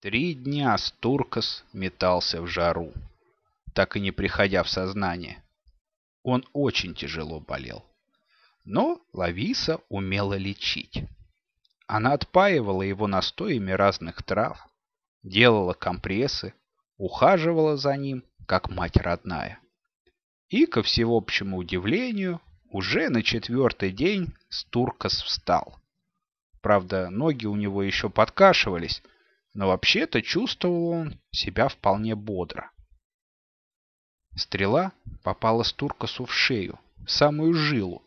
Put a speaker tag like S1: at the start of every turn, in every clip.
S1: Три дня Стуркас метался в жару, так и не приходя в сознание. Он очень тяжело болел. Но Лависа умела лечить. Она отпаивала его настоями разных трав, делала компрессы, ухаживала за ним, как мать родная. И, ко всеобщему удивлению, уже на четвертый день Стуркас встал. Правда, ноги у него еще подкашивались, но вообще-то чувствовал он себя вполне бодро. Стрела попала Стуркасу в шею, в самую жилу,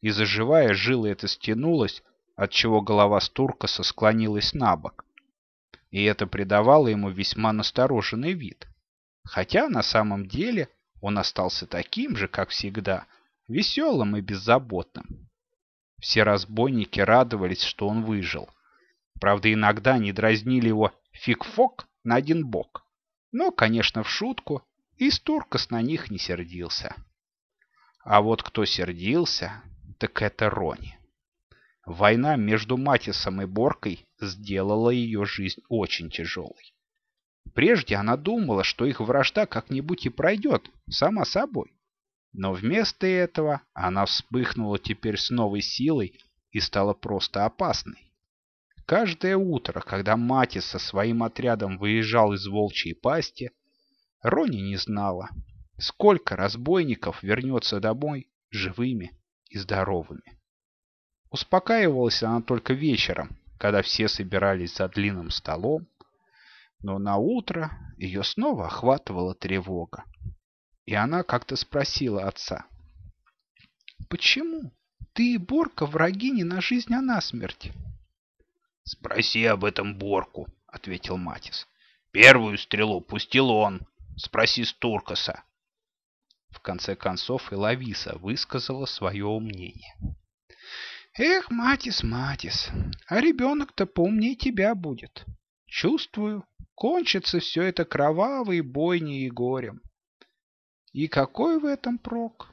S1: и заживая жила эта стянулась, отчего голова Стуркаса склонилась на бок. И это придавало ему весьма настороженный вид. Хотя на самом деле он остался таким же, как всегда, веселым и беззаботным. Все разбойники радовались, что он выжил. Правда, иногда они дразнили его фиг-фок на один бок. Но, конечно, в шутку, и Стуркас на них не сердился. А вот кто сердился, так это Рони. Война между Матисом и Боркой сделала ее жизнь очень тяжелой. Прежде она думала, что их вражда как-нибудь и пройдет, сама собой. Но вместо этого она вспыхнула теперь с новой силой и стала просто опасной. Каждое утро, когда Матис со своим отрядом выезжал из волчьей пасти, Рони не знала, сколько разбойников вернется домой живыми и здоровыми. Успокаивалась она только вечером, когда все собирались за длинным столом, но на утро ее снова охватывала тревога. И она как-то спросила отца. «Почему? Ты и Борка враги не на жизнь, а на смерть?»
S2: «Спроси об этом Борку», — ответил Матис. «Первую стрелу пустил он. Спроси Стуркаса».
S1: В конце концов и Лависа высказала свое мнение.
S3: «Эх, Матис, Матис, а ребенок-то поумнее тебя будет. Чувствую, кончится все это кровавой бойней и горем. И какой в этом прок?»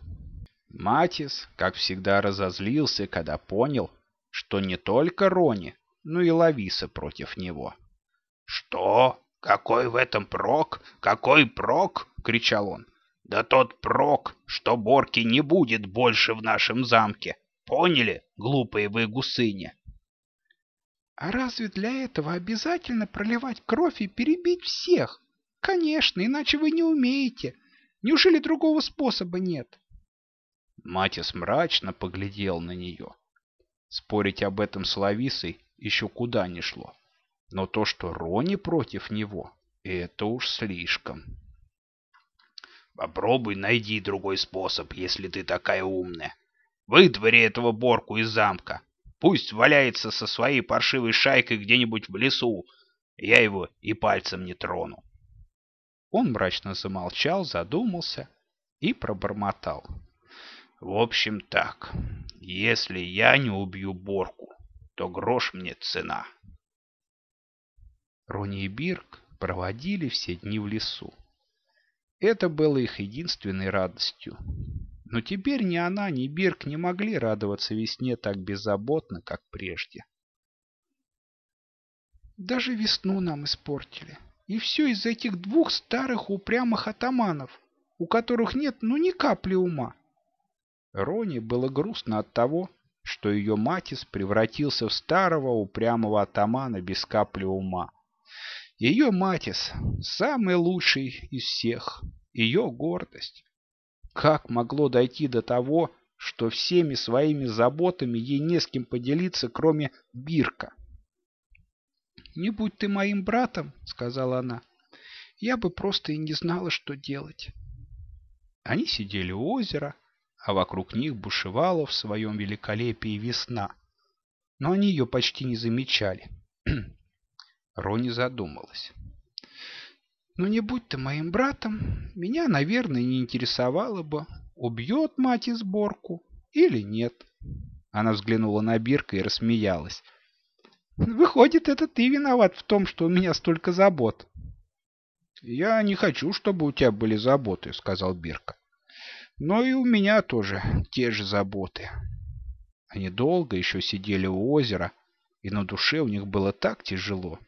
S1: Матис, как всегда, разозлился, когда понял, что не только Рони, но и Лависа против него.
S2: «Что? Какой в этом прок? Какой прок?» — кричал он. «Да тот прок, что Борки не будет больше в нашем замке. Поняли, глупые вы гусыни?»
S3: «А разве для этого обязательно проливать кровь и перебить всех? Конечно, иначе вы не умеете. Неужели другого способа нет?»
S1: Матис мрачно поглядел на нее. Спорить об этом с Лависой еще куда ни шло. Но то, что Рони против него, это уж слишком.
S2: «Попробуй найди другой способ, если ты такая умная. Вытвори этого Борку из замка. Пусть валяется со своей паршивой шайкой где-нибудь в лесу. Я его и пальцем не трону.
S1: Он мрачно замолчал, задумался и пробормотал. В общем так, если я не убью Борку, то грош мне цена. Рони и Бирк проводили все дни в лесу. Это было их единственной радостью. Но теперь ни она, ни Бирк не могли радоваться весне так беззаботно, как прежде.
S3: «Даже весну нам испортили. И все из-за этих двух старых упрямых атаманов, у которых нет ну ни капли ума».
S1: Рони было грустно от того, что ее Матис превратился в старого упрямого атамана без капли ума. Ее Матис – самый лучший из всех, ее гордость. Как могло дойти до того, что всеми своими заботами ей не с кем поделиться, кроме Бирка?
S3: «Не будь ты моим братом», — сказала она, — «я бы просто и не знала, что делать».
S1: Они сидели у озера, а вокруг них бушевала в своем великолепии весна. Но они ее почти не замечали. Рони задумалась.
S3: Но не будь ты моим братом, меня, наверное, не интересовало бы, убьет мать изборку или нет.
S1: Она взглянула на Бирка и рассмеялась.
S3: Выходит, это ты виноват в том, что у меня столько забот.
S1: Я не хочу, чтобы у тебя были заботы, сказал Бирка. Но и у меня тоже те же заботы. Они долго еще сидели у озера, и на душе у них было так тяжело,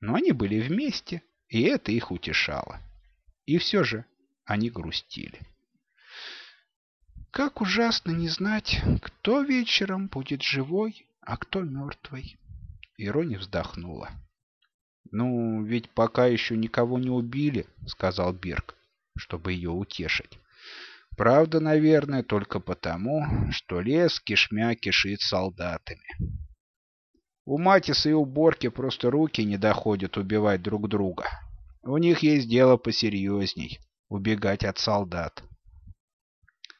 S1: Но они были вместе, и это их утешало. И все же они грустили. Как ужасно не знать, кто вечером будет живой, а кто мертвый. Ирония вздохнула. «Ну, ведь пока еще никого не убили», — сказал Бирк, чтобы ее утешить. «Правда, наверное, только потому, что лес кишмя кишит солдатами. У Матиса и у Борки просто руки не доходят убивать друг друга. У них есть дело посерьезней — убегать от солдат».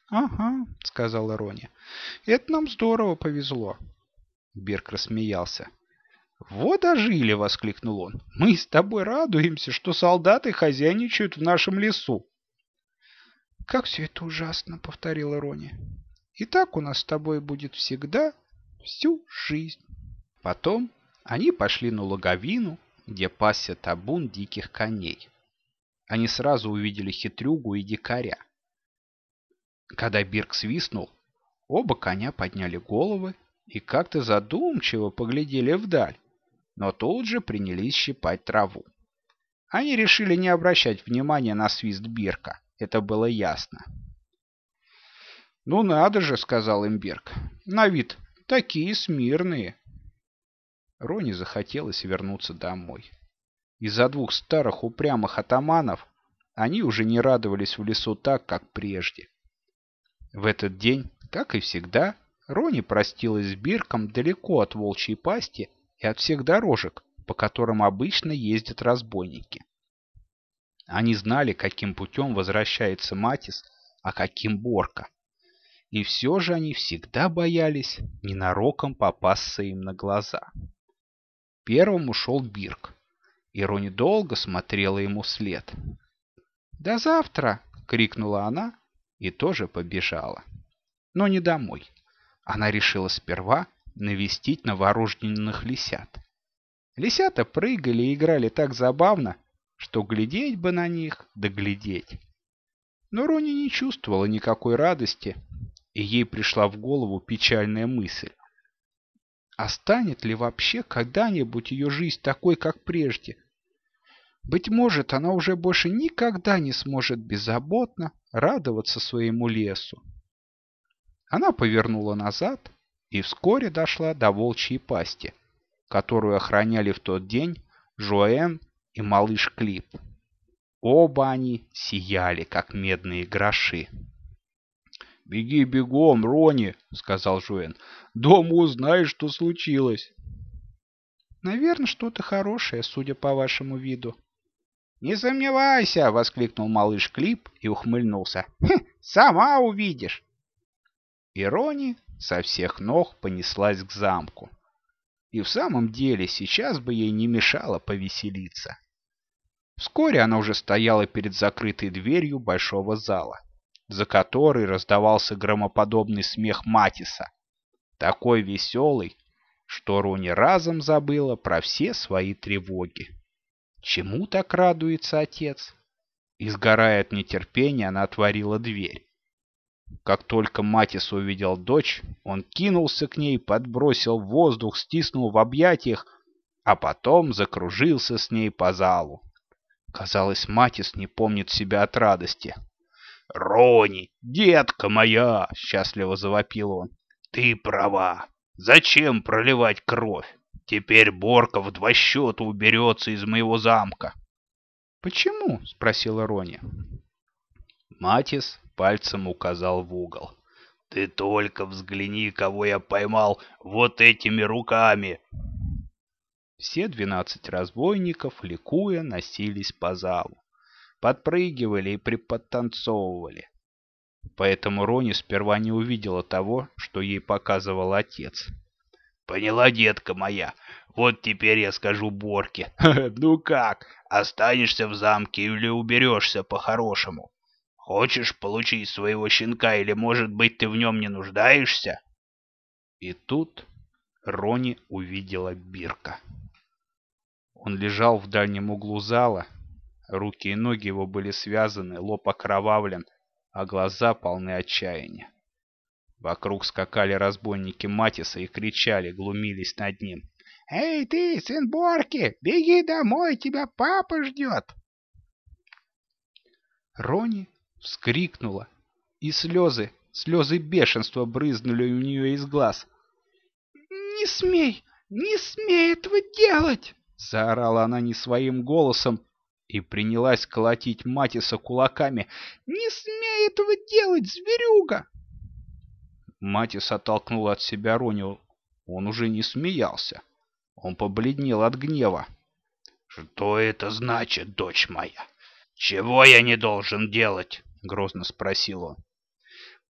S1: «Ага», — сказала Рони, — «это нам здорово повезло». Бирк рассмеялся. «Вот ожили!» — воскликнул он. «Мы с тобой радуемся, что солдаты хозяйничают в нашем лесу!» «Как все это ужасно!» — повторила Рони. «И так у нас с тобой будет всегда, всю жизнь!» Потом они пошли на логовину, где пасся табун диких коней. Они сразу увидели хитрюгу и дикаря. Когда Бирк свистнул, оба коня подняли головы и как-то задумчиво поглядели вдаль но тут же принялись щипать траву. Они решили не обращать внимания на свист Бирка, это было ясно. «Ну надо же», — сказал им Бирк, — «на вид такие смирные». Рони захотелось вернуться домой. Из-за двух старых упрямых атаманов они уже не радовались в лесу так, как прежде. В этот день, как и всегда, Рони простилась с Бирком далеко от волчьей пасти и от всех дорожек, по которым обычно ездят разбойники. Они знали, каким путем возвращается Матис, а каким Борка. И все же они всегда боялись ненароком попасться им на глаза. Первым ушел Бирк, и Рони долго смотрела ему вслед. «До завтра!» — крикнула она и тоже побежала. Но не домой. Она решила сперва навестить новорожденных лисят. Лисята прыгали и играли так забавно, что глядеть бы на них, да глядеть. Но Рони не чувствовала никакой радости, и ей пришла в голову печальная мысль. А станет ли вообще когда-нибудь ее жизнь такой, как прежде? Быть может, она уже больше никогда не сможет беззаботно радоваться своему лесу. Она повернула назад и вскоре дошла до волчьей пасти, которую охраняли в тот день Жоэн и малыш Клип. Оба они сияли, как медные гроши. «Беги бегом, Рони!» — сказал Жуэн. «Дома узнаешь, что случилось». «Наверное, что-то хорошее, судя по вашему виду». «Не сомневайся!» — воскликнул малыш Клип и ухмыльнулся. «Хм, «Сама увидишь!» И Рони со всех ног понеслась к замку. И в самом деле сейчас бы ей не мешало повеселиться. Вскоре она уже стояла перед закрытой дверью большого зала, за которой раздавался громоподобный смех Матиса, такой веселый, что Руни разом забыла про все свои тревоги. Чему так радуется отец? И, сгорая от нетерпения, она отворила дверь. Как только Матис увидел дочь, он кинулся к ней, подбросил воздух, стиснул в объятиях, а потом закружился с ней по залу. Казалось, Матис не помнит себя от радости. «Рони, детка моя!» — счастливо завопил он. «Ты права. Зачем проливать кровь? Теперь Борка в два счета уберется из моего замка». «Почему?» — спросила Рони. Матис пальцем указал в угол.
S2: «Ты только взгляни, кого я поймал вот этими руками!»
S1: Все двенадцать разбойников, ликуя, носились по залу, подпрыгивали и приподтанцовывали. Поэтому Рони сперва не увидела того, что ей показывал отец.
S2: «Поняла, детка моя, вот теперь я скажу Борке. Ну как, останешься в замке или уберешься по-хорошему?» Хочешь получить своего щенка или, может быть, ты в нем не нуждаешься?»
S1: И тут Рони увидела Бирка. Он лежал в дальнем углу зала, руки и ноги его были связаны, лоб окровавлен, а глаза полны отчаяния. Вокруг скакали разбойники Матиса и кричали, глумились над ним.
S3: «Эй ты, сын Борки, беги домой, тебя папа ждет!» Рони вскрикнула, и слезы, слезы бешенства брызнули у нее из глаз. «Не смей, не смей этого делать!» Заорала она не своим голосом и принялась колотить Матиса кулаками. «Не смей этого делать, зверюга!» Матис оттолкнул от себя Роню. Он уже не смеялся. Он побледнел от гнева.
S2: «Что это значит, дочь моя? Чего я не должен делать?» — грозно спросил он.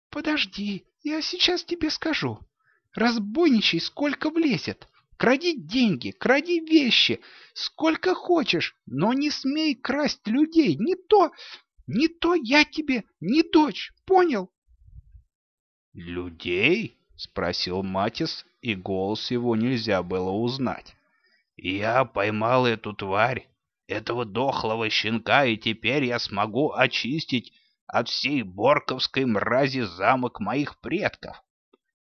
S3: «Подожди, я сейчас тебе скажу. Разбойничай, сколько влезет. Кради деньги, кради вещи, сколько хочешь, но не смей красть людей. Не то, не то я тебе не дочь, понял?»
S1: «Людей?» — спросил Матис, и голос его нельзя было узнать.
S2: «Я поймал эту тварь, этого дохлого щенка, и теперь я смогу очистить от всей борковской мрази замок моих предков.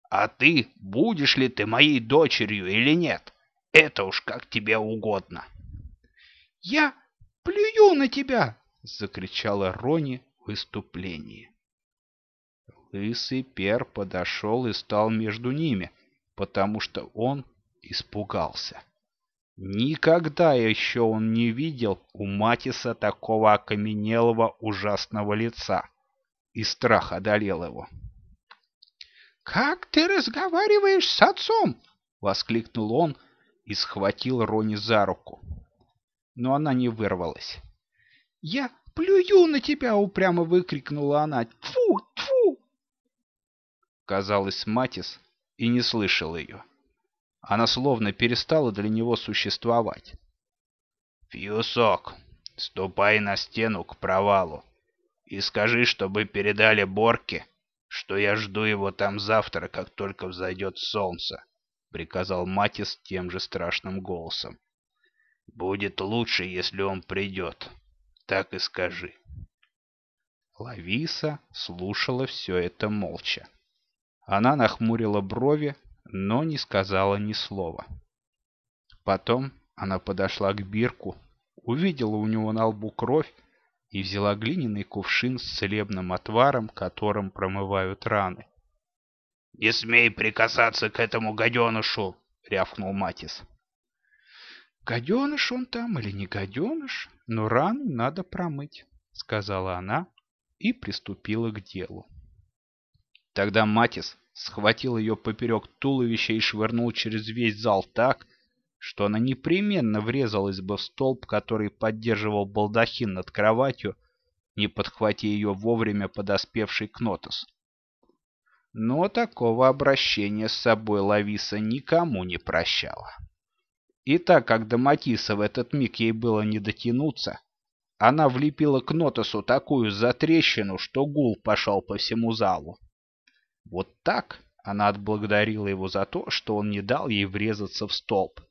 S2: А ты, будешь ли ты моей дочерью или нет, это уж как тебе угодно».
S3: «Я плюю на тебя!» — закричала Рони в выступлении.
S1: Лысый пер подошел и стал между ними, потому что он испугался. Никогда еще он не видел у Матиса такого окаменелого ужасного лица, и страх одолел его.
S3: «Как ты разговариваешь с отцом?»
S1: — воскликнул он и схватил Рони за руку. Но она не вырвалась.
S3: «Я плюю на тебя!» — упрямо выкрикнула она. «Тьфу!
S1: Казалось, Матис и не слышал ее. Она словно перестала для него существовать.
S2: «Фьюсок, ступай на стену к провалу и скажи, чтобы передали Борке, что я жду его там завтра, как только взойдет солнце», — приказал Матис тем же страшным голосом. «Будет лучше, если он придет. Так и скажи».
S1: Лависа слушала все это молча. Она нахмурила брови, но не сказала ни слова. Потом она подошла к Бирку, увидела у него на лбу кровь и взяла глиняный кувшин с целебным отваром, которым промывают раны.
S2: — Не смей прикасаться к этому гаденышу! — рявкнул Матис.
S3: — Гаденыш он там или не гаденыш, но рану надо промыть, — сказала она и приступила к делу.
S1: Тогда Матис схватил ее поперек туловища и швырнул через весь зал так, что она непременно врезалась бы в столб, который поддерживал балдахин над кроватью, не подхвати ее вовремя подоспевший Кнотос. Но такого обращения с собой Лависа никому не прощала. И так как до Матиса в этот миг ей было не дотянуться, она влепила Кнотосу такую затрещину, что гул пошел по всему залу. Вот так она отблагодарила его за то, что он не дал ей врезаться в столб.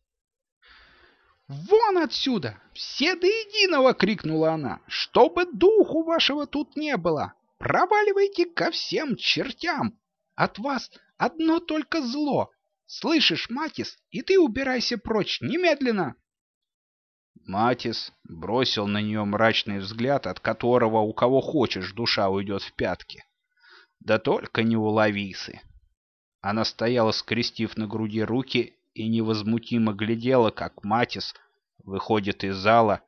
S3: «Вон отсюда! Все до единого!» — крикнула она. «Чтобы духу вашего тут не было! Проваливайте ко всем чертям! От вас одно только зло! Слышишь, Матис, и ты убирайся прочь немедленно!»
S1: Матис бросил на нее мрачный взгляд, от которого у кого хочешь душа уйдет в пятки. Да только не у Лависы. Она стояла, скрестив на груди руки, и невозмутимо глядела, как Матис выходит из зала,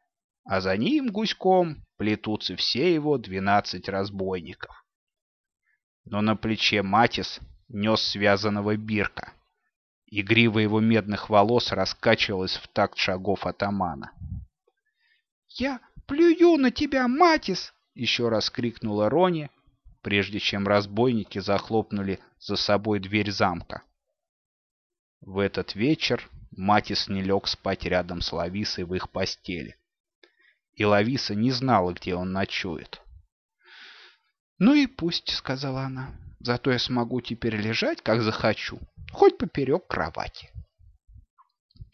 S1: а за ним гуськом плетутся все его двенадцать разбойников. Но на плече Матис нес связанного бирка, и грива его медных волос раскачивалась в такт шагов атамана.
S3: «Я плюю на тебя, Матис!» — еще раз крикнула Рони, прежде чем разбойники захлопнули за собой дверь замка.
S1: В этот вечер Матис не лег спать рядом с Лависой в их постели. И Лависа не знала, где он ночует.
S3: «Ну и пусть», — сказала она, — «зато я смогу теперь лежать, как захочу, хоть поперек кровати».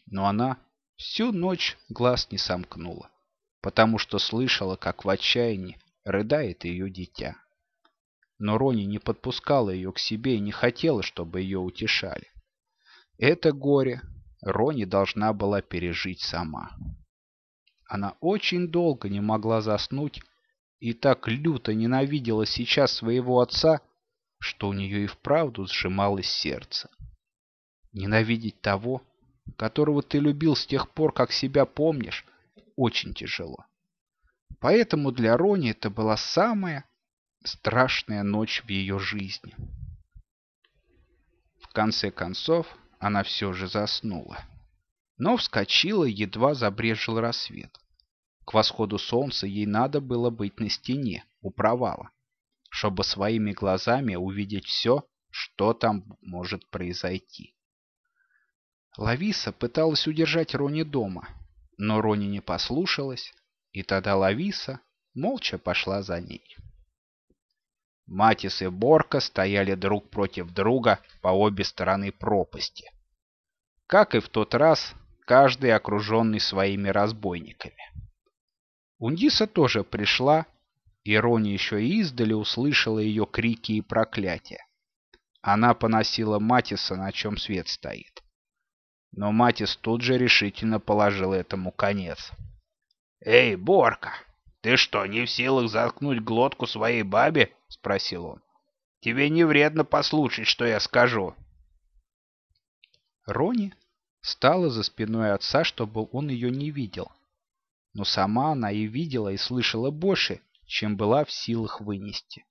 S1: Но она всю ночь глаз не сомкнула, потому что слышала, как в отчаянии рыдает ее дитя но Рони не подпускала ее к себе и не хотела, чтобы ее утешали. Это горе Рони должна была пережить сама. Она очень долго не могла заснуть и так люто ненавидела сейчас своего отца, что у нее и вправду сжималось сердце. Ненавидеть того, которого ты любил с тех пор, как себя помнишь, очень тяжело. Поэтому для Рони это была самая страшная ночь в ее жизни. В конце концов, она все же заснула. Но вскочила, едва забрежил рассвет. К восходу солнца ей надо было быть на стене, у провала, чтобы своими глазами увидеть все, что там может произойти. Лависа пыталась удержать Рони дома, но Рони не послушалась, и тогда Лависа молча пошла за ней. Матис и Борка стояли друг против друга по обе стороны пропасти. Как и в тот раз, каждый окруженный своими разбойниками. Ундиса тоже пришла, и Рони еще издали услышала ее крики и проклятия. Она поносила Матиса, на чем свет стоит. Но Матис тут же решительно положил этому конец.
S2: «Эй, Борка, ты что, не в силах заткнуть глотку своей бабе?» — спросил он. «Тебе не вредно послушать, что я скажу».
S1: Рони стала за спиной отца, чтобы он ее не видел. Но сама она и видела, и слышала больше, чем была в силах вынести.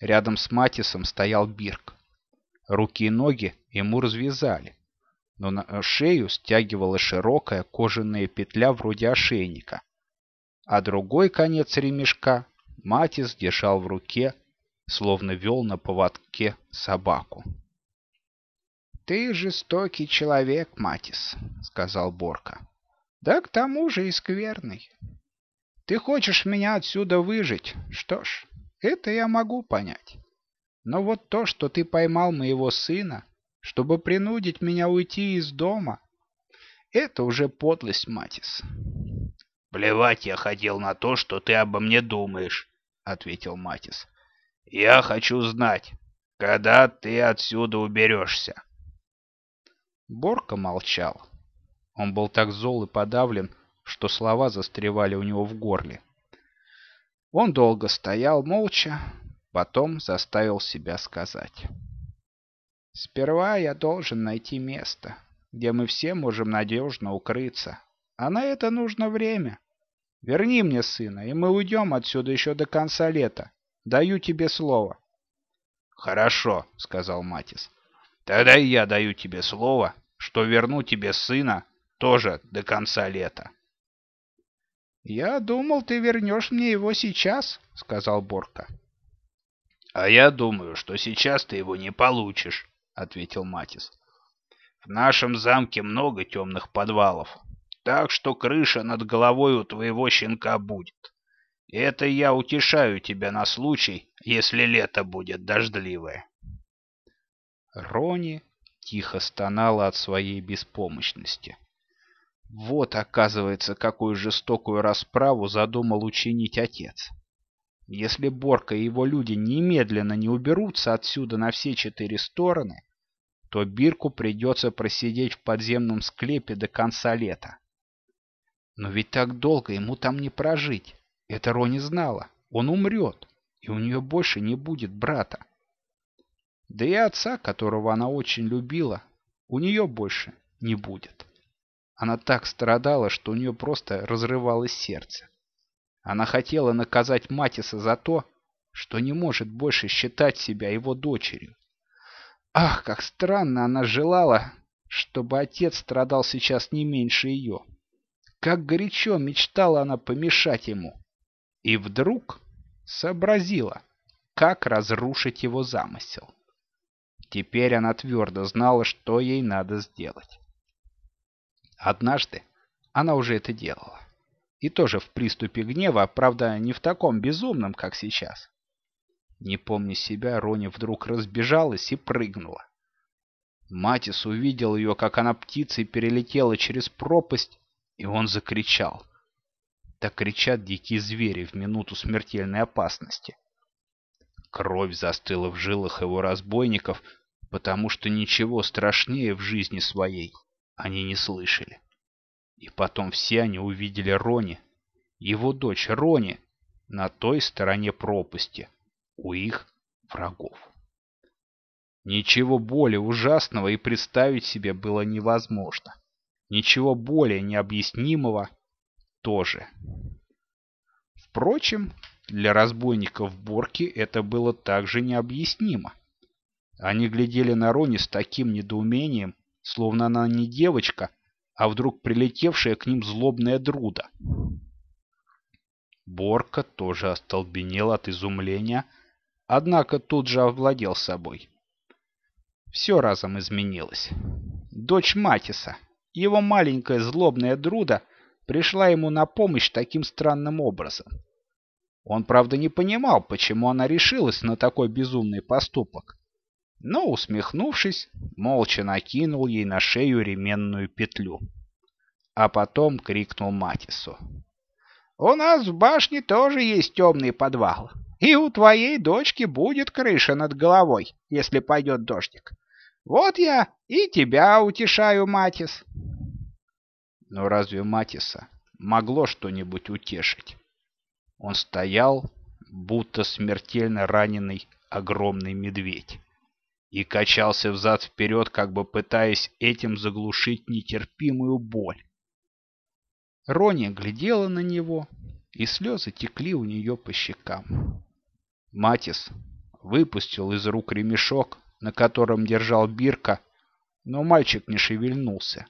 S1: Рядом с Матисом стоял Бирк. Руки и ноги ему развязали, но на шею стягивала широкая кожаная петля вроде ошейника, а другой конец ремешка Матис держал в руке, словно вел на поводке собаку. «Ты жестокий человек, Матис», — сказал Борка. «Да к тому же и скверный. Ты хочешь меня отсюда выжить? Что ж, это я могу понять. Но вот то, что ты поймал моего сына, чтобы принудить меня уйти из дома. Это уже подлость, Матис.
S2: «Плевать я хотел на то, что ты обо мне думаешь», — ответил Матис. «Я хочу знать, когда ты отсюда уберешься».
S1: Борка молчал. Он был так зол и подавлен, что слова застревали у него в горле. Он долго стоял молча, потом заставил себя сказать. Сперва я должен найти место, где мы все можем надежно укрыться. А на это нужно время. Верни мне сына, и мы уйдем отсюда еще до конца лета. Даю тебе слово.
S2: Хорошо, сказал Матис. Тогда и я даю тебе слово, что верну тебе сына тоже до конца лета.
S3: «Я думал, ты вернешь мне его сейчас», — сказал Борка.
S2: «А я думаю, что сейчас ты его не получишь», — ответил Матис. «В нашем замке много темных подвалов, так что крыша над головой у твоего щенка будет. Это я утешаю тебя на случай, если лето будет дождливое».
S1: Рони тихо стонала от своей беспомощности. Вот, оказывается, какую жестокую расправу задумал учинить отец. Если Борка и его люди немедленно не уберутся отсюда на все четыре стороны, то Бирку придется просидеть в подземном склепе до конца лета. Но ведь так долго ему там не прожить. Это Рони знала. Он умрет, и у нее больше не будет брата. Да и отца, которого она очень любила, у нее больше не будет. Она так страдала, что у нее просто разрывалось сердце. Она хотела наказать Матиса за то, что не может больше считать себя его дочерью. Ах, как странно она желала, чтобы отец страдал сейчас не меньше ее. Как горячо мечтала она помешать ему. И вдруг сообразила, как разрушить его замысел. Теперь она твердо знала, что ей надо сделать. Однажды она уже это делала. И тоже в приступе гнева, правда, не в таком безумном, как сейчас. Не помня себя, Рони вдруг разбежалась и прыгнула. Матис увидел ее, как она птицей перелетела через пропасть, и он закричал. Так кричат дикие звери в минуту смертельной опасности. Кровь застыла в жилах его разбойников, потому что ничего страшнее в жизни своей они не слышали. И потом все они увидели Рони, его дочь Рони, на той стороне пропасти, у их врагов. Ничего более ужасного и представить себе было невозможно. Ничего более необъяснимого тоже. Впрочем, для разбойников Борки это было также необъяснимо. Они глядели на Рони с таким недоумением, словно она не девочка, а вдруг прилетевшая к ним злобная друда. Борка тоже остолбенел от изумления, однако тут же овладел собой. Все разом изменилось. Дочь Матиса, его маленькая злобная друда, пришла ему на помощь таким странным образом. Он, правда, не понимал, почему она решилась на такой безумный поступок, но, усмехнувшись, молча накинул ей на шею ременную петлю. А потом крикнул Матису. «У нас в башне тоже есть темный подвал, и у твоей дочки будет крыша над головой, если пойдет дождик. Вот я и тебя утешаю, Матис». Но разве Матиса могло что-нибудь утешить? Он стоял, будто смертельно раненый огромный медведь и качался взад-вперед, как бы пытаясь этим заглушить нетерпимую боль. Рони глядела на него, и слезы текли у нее по щекам. Матис выпустил из рук ремешок, на котором держал Бирка, но мальчик не шевельнулся.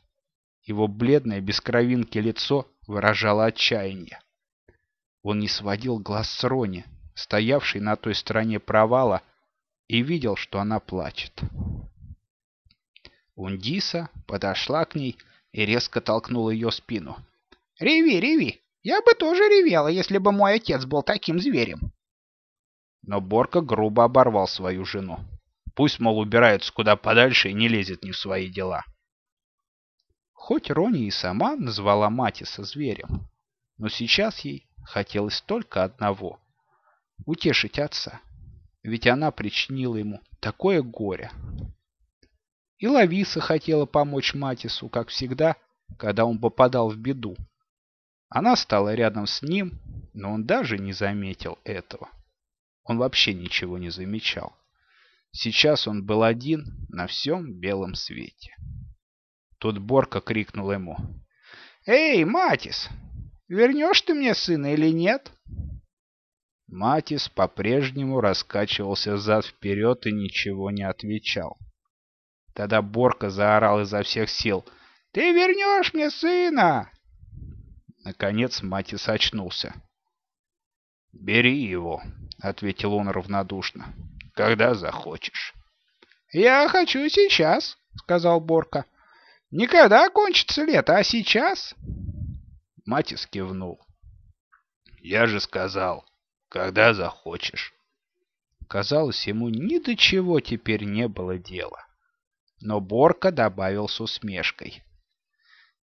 S1: Его бледное без кровинки лицо выражало отчаяние. Он не сводил глаз с Рони, стоявшей на той стороне провала, и видел, что она плачет. Ундиса подошла к ней и резко толкнула ее спину. «Реви, реви! Я бы тоже ревела, если бы мой отец был таким зверем!» Но Борка грубо оборвал свою жену. Пусть, мол, убирается куда подальше и не лезет ни в свои дела. Хоть Рони и сама назвала Матиса зверем, но сейчас ей хотелось только одного — утешить отца ведь она причинила ему такое горе. И Лависа хотела помочь Матису, как всегда, когда он попадал в беду. Она стала рядом с ним, но он даже не заметил этого. Он вообще ничего не замечал. Сейчас он был один на всем белом свете. Тут Борка крикнул ему. «Эй, Матис, вернешь ты мне сына или нет?» Матис по-прежнему раскачивался зад-вперед и ничего не отвечал. Тогда Борка заорал изо всех сил. «Ты вернешь мне сына!» Наконец Матис очнулся. «Бери его», — ответил он равнодушно, — «когда захочешь». «Я хочу сейчас», — сказал Борка. «Никогда кончится лето, а сейчас?» Матис кивнул. «Я же сказал, когда захочешь. Казалось, ему ни до чего теперь не было дела. Но Борка добавил с усмешкой.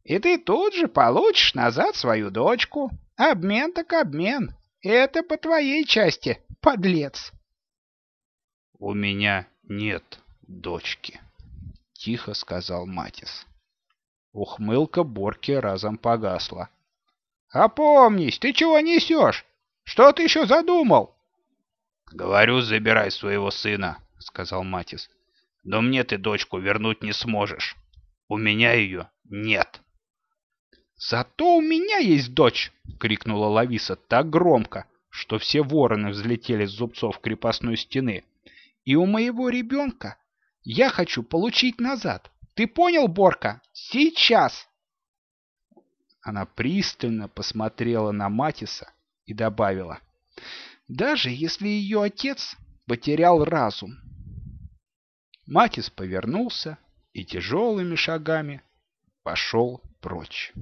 S1: «И ты тут же получишь назад свою дочку. Обмен так обмен. Это по твоей части, подлец!» «У меня нет дочки», — тихо сказал Матис. Ухмылка Борки разом погасла. «Опомнись, ты чего несешь? Что ты еще задумал? — Говорю, забирай своего сына, — сказал Матис. — Но мне ты дочку вернуть не сможешь. У меня ее нет. — Зато у меня есть дочь! — крикнула Лависа так громко, что все вороны взлетели с зубцов крепостной стены. — И у моего ребенка я хочу получить назад. Ты понял, Борка? Сейчас! Она пристально посмотрела на Матиса, и добавила, «Даже если ее отец потерял разум». Матис повернулся и тяжелыми шагами пошел прочь.